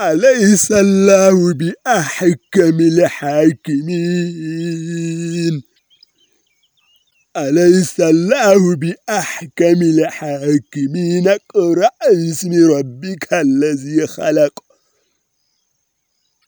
أليس الله بأحكم الحاكمين؟ أليس الله بأحكم الحاكمين؟ قرأ اسم ربك الذي خلق.